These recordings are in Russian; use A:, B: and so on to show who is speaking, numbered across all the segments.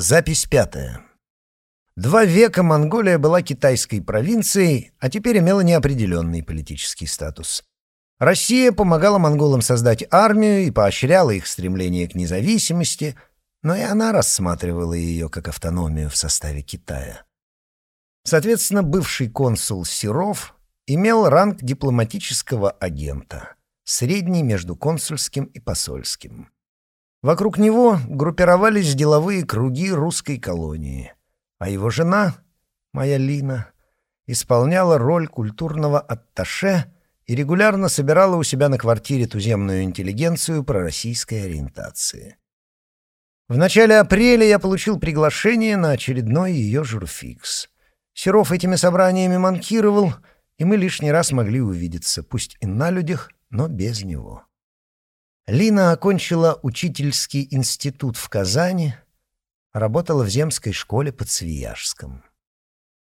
A: Запись пятая. Два века Монголия была китайской провинцией, а теперь имела неопределенный политический статус. Россия помогала монголам создать армию и поощряла их стремление к независимости, но и она рассматривала ее как автономию в составе Китая. Соответственно, бывший консул Серов имел ранг дипломатического агента, средний между консульским и посольским. Вокруг него группировались деловые круги русской колонии, а его жена, моя Лина, исполняла роль культурного атташе и регулярно собирала у себя на квартире туземную интеллигенцию пророссийской ориентации. В начале апреля я получил приглашение на очередной ее журфикс. Серов этими собраниями манкировал, и мы лишний раз могли увидеться, пусть и на людях, но без него. Лина окончила учительский институт в Казани, работала в земской школе под Свияжском.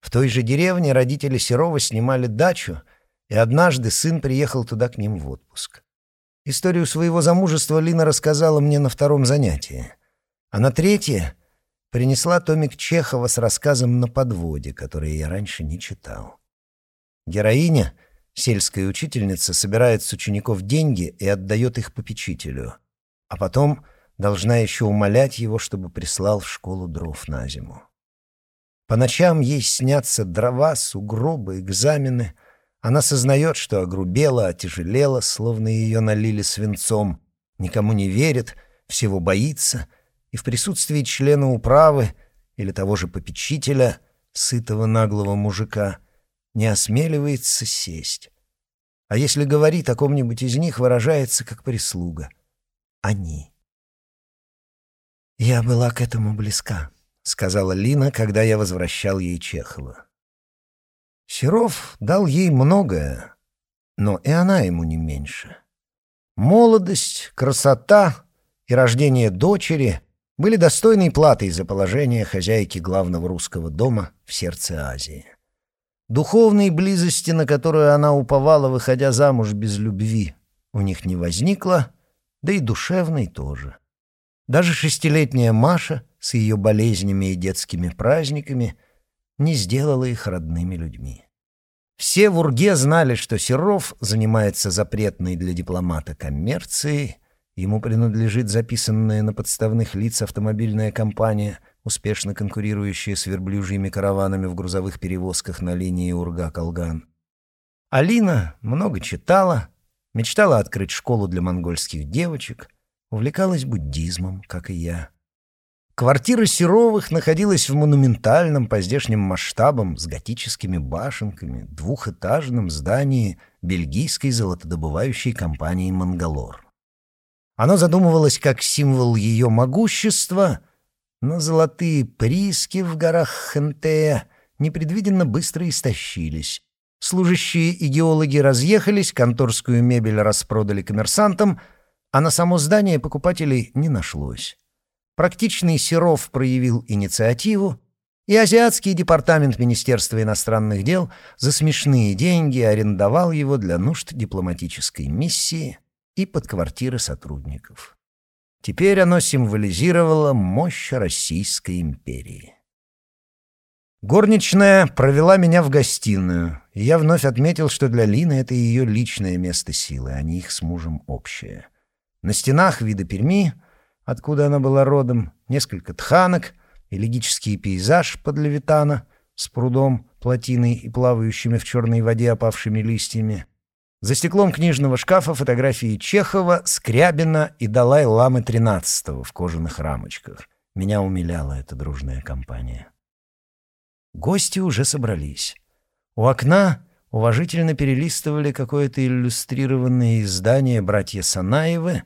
A: В той же деревне родители Серова снимали дачу, и однажды сын приехал туда к ним в отпуск. Историю своего замужества Лина рассказала мне на втором занятии, а на третье принесла томик Чехова с рассказом «На подводе», который я раньше не читал. Героиня — Сельская учительница собирает с учеников деньги и отдает их попечителю, а потом должна еще умолять его, чтобы прислал в школу дров на зиму. По ночам ей снятся дрова, сугробы, экзамены. Она сознает, что огрубела, отяжелела, словно ее налили свинцом, никому не верит, всего боится, и в присутствии члена управы или того же попечителя, сытого наглого мужика, не осмеливается сесть. А если говорит о ком-нибудь из них, выражается как прислуга. Они. «Я была к этому близка», — сказала Лина, когда я возвращал ей Чехова. Серов дал ей многое, но и она ему не меньше. Молодость, красота и рождение дочери были достойной платой за положение хозяйки главного русского дома в сердце Азии. Духовной близости, на которую она уповала, выходя замуж без любви, у них не возникло, да и душевной тоже. Даже шестилетняя Маша с ее болезнями и детскими праздниками не сделала их родными людьми. Все в Урге знали, что Серов занимается запретной для дипломата коммерцией, ему принадлежит записанная на подставных лиц автомобильная компания — успешно конкурирующие с верблюжьими караванами в грузовых перевозках на линии Урга-Колган. Алина много читала, мечтала открыть школу для монгольских девочек, увлекалась буддизмом, как и я. Квартира Серовых находилась в монументальном по здешним масштабам с готическими башенками двухэтажном здании бельгийской золотодобывающей компании «Мангалор». Оно задумывалось как символ ее могущества — но золотые прииски в горах Хентея непредвиденно быстро истощились. Служащие и геологи разъехались, конторскую мебель распродали коммерсантам, а на само здание покупателей не нашлось. Практичный Серов проявил инициативу, и Азиатский департамент Министерства иностранных дел за смешные деньги арендовал его для нужд дипломатической миссии и под квартиры сотрудников. Теперь оно символизировало мощь Российской империи. Горничная провела меня в гостиную, и я вновь отметил, что для Лины это ее личное место силы, а не их с мужем общее. На стенах виды Перми, откуда она была родом, несколько тханок, элегический пейзаж под Левитана с прудом, плотиной и плавающими в черной воде опавшими листьями — за стеклом книжного шкафа фотографии Чехова, Скрябина и Далай-Ламы XIII в кожаных рамочках. Меня умиляла эта дружная компания. Гости уже собрались. У окна уважительно перелистывали какое-то иллюстрированное издание братья Санаевы,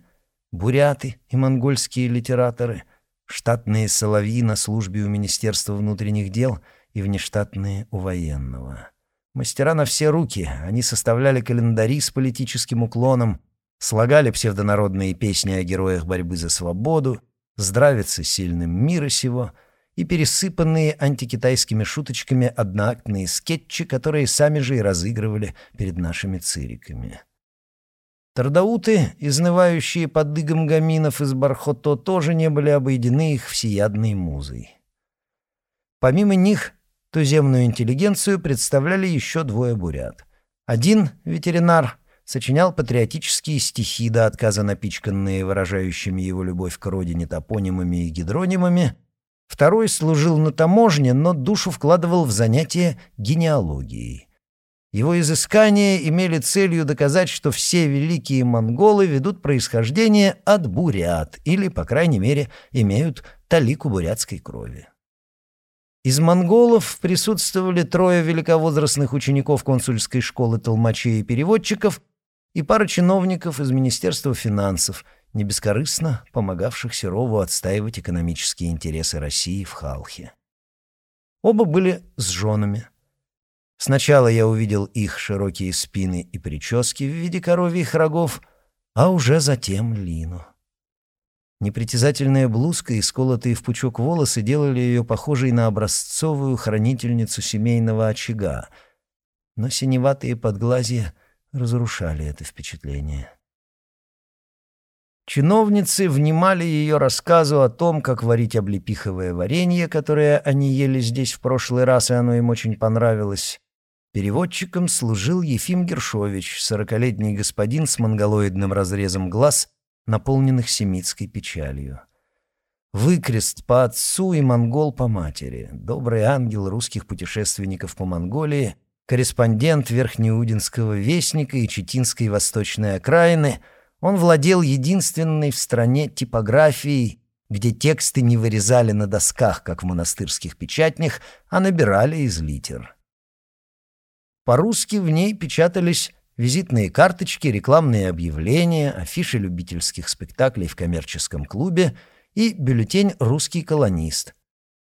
A: буряты и монгольские литераторы, штатные соловьи на службе у Министерства внутренних дел и внештатные у военного. Мастера на все руки, они составляли календари с политическим уклоном, слагали псевдонародные песни о героях борьбы за свободу, здравицы сильным мира сего и пересыпанные антикитайскими шуточками одноактные скетчи, которые сами же и разыгрывали перед нашими цириками. Тардауты, изнывающие под дыгом гаминов из Бархото, тоже не были обойдены их всеядной музой. Помимо них, туземную интеллигенцию представляли еще двое бурят. Один, ветеринар, сочинял патриотические стихи до отказа напичканные выражающими его любовь к родине топонимами и гидронимами, второй служил на таможне, но душу вкладывал в занятие генеалогией. Его изыскания имели целью доказать, что все великие монголы ведут происхождение от бурят или, по крайней мере, имеют талику бурятской крови. Из монголов присутствовали трое великовозрастных учеников консульской школы толмачей и переводчиков и пара чиновников из Министерства финансов, не бескорыстно помогавших Серову отстаивать экономические интересы России в Халхе. Оба были с женами. Сначала я увидел их широкие спины и прически в виде коровьих рогов, а уже затем Лину. Непритязательная блузка и сколотые в пучок волосы делали ее похожей на образцовую хранительницу семейного очага, но синеватые подглазья разрушали это впечатление. Чиновницы внимали ее рассказу о том, как варить облепиховое варенье, которое они ели здесь в прошлый раз, и оно им очень понравилось. Переводчиком служил Ефим Гершович, сорокалетний господин с монголоидным разрезом глаз, наполненных семитской печалью. Выкрест по отцу и монгол по матери, добрый ангел русских путешественников по Монголии — корреспондент Верхнеудинского вестника и Читинской восточной окраины, он владел единственной в стране типографией, где тексты не вырезали на досках, как в монастырских печатнях, а набирали из литер. По-русски в ней печатались визитные карточки, рекламные объявления, афиши любительских спектаклей в коммерческом клубе и бюллетень «Русский колонист».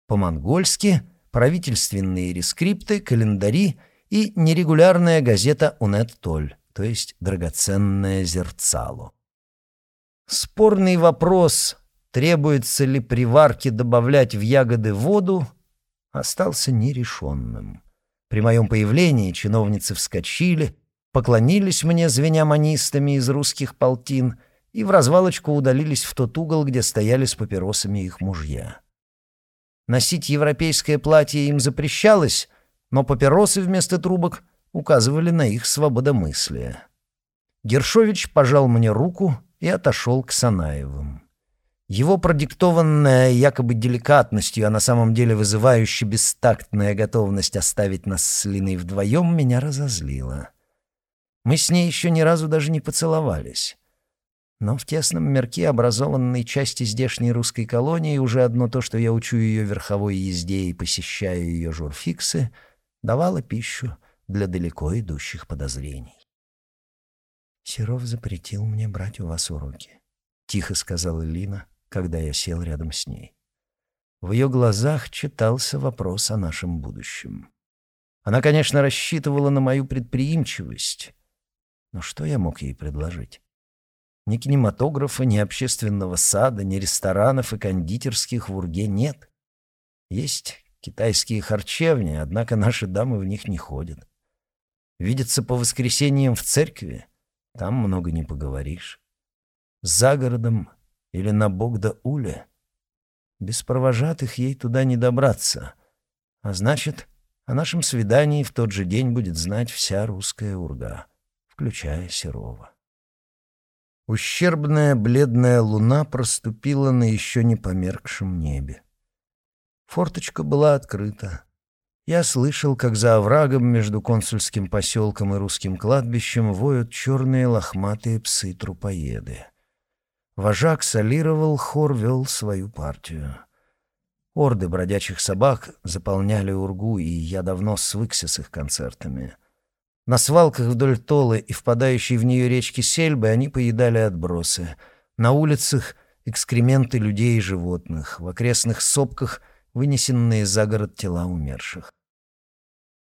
A: По-монгольски — правительственные рескрипты, календари — и нерегулярная газета «Унет Толь», то есть драгоценное зерцало. Спорный вопрос, требуется ли при варке добавлять в ягоды воду, остался нерешенным. При моем появлении чиновницы вскочили, поклонились мне, звеня манистами из русских полтин, и в развалочку удалились в тот угол, где стояли с папиросами их мужья. Носить европейское платье им запрещалось, но папиросы вместо трубок указывали на их свободомыслие. Гершович пожал мне руку и отошел к Санаевым. Его продиктованная якобы деликатностью, а на самом деле вызывающая бестактная готовность оставить нас с Линой вдвоем меня разозлила. Мы с ней еще ни разу даже не поцеловались. Но в тесном мерке образованной части здешней русской колонии уже одно то, что я учу ее верховой езде и посещаю ее журфиксы — давала пищу для далеко идущих подозрений. «Серов запретил мне брать у вас уроки», — тихо сказала Лина, когда я сел рядом с ней. В ее глазах читался вопрос о нашем будущем. Она, конечно, рассчитывала на мою предприимчивость, но что я мог ей предложить? Ни кинематографа, ни общественного сада, ни ресторанов и кондитерских в Урге нет. Есть Китайские харчевни, однако наши дамы в них не ходят. Видятся по воскресеньям в церкви, там много не поговоришь. За городом или на Богда-Уле без провожатых ей туда не добраться. А значит, о нашем свидании в тот же день будет знать вся русская урга, включая Серова. Ущербная бледная луна проступила на еще не померкшем небе. Форточка была открыта. Я слышал, как за оврагом между консульским поселком и русским кладбищем воют черные лохматые псы-трупоеды. Вожак солировал, хор вел свою партию. Орды бродячих собак заполняли Ургу, и я давно свыкся с их концертами. На свалках вдоль Толы и впадающей в нее речки Сельбы они поедали отбросы. На улицах — экскременты людей и животных. В окрестных сопках — вынесенные за город тела умерших.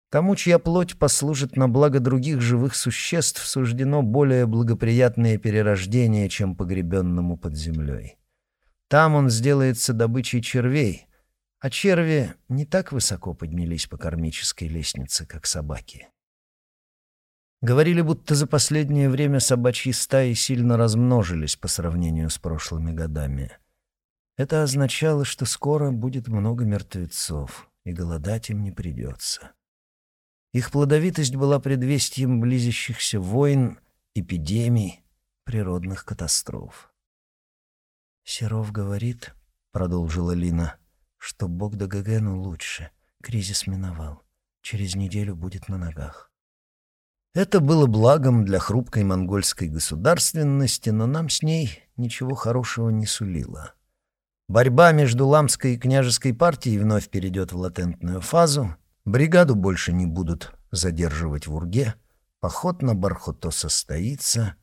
A: Тому, чья плоть послужит на благо других живых существ, суждено более благоприятное перерождение, чем погребенному под землей. Там он сделается добычей червей, а черви не так высоко поднялись по кармической лестнице, как собаки. Говорили, будто за последнее время собачьи стаи сильно размножились по сравнению с прошлыми годами. Это означало, что скоро будет много мертвецов, и голодать им не придется. Их плодовитость была предвестием близящихся войн, эпидемий, природных катастроф. «Серов говорит, — продолжила Лина, — что бог Дагагену лучше. Кризис миновал. Через неделю будет на ногах. Это было благом для хрупкой монгольской государственности, но нам с ней ничего хорошего не сулило. Борьба между ламской и княжеской партией вновь перейдет в латентную фазу, бригаду больше не будут задерживать в Урге, поход на Бархото состоится,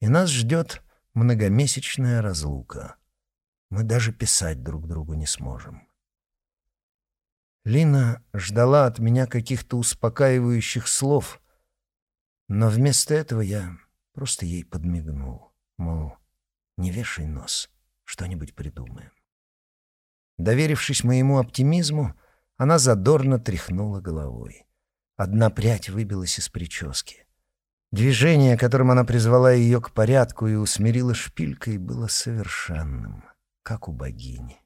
A: и нас ждет многомесячная разлука. Мы даже писать друг другу не сможем. Лина ждала от меня каких-то успокаивающих слов — но вместо этого я просто ей подмигнул, мол, не вешай нос, что-нибудь придумаем. Доверившись моему оптимизму, она задорно тряхнула головой. Одна прядь выбилась из прически. Движение, которым она призвала ее к порядку и усмирила шпилькой, было совершенным, как у богини.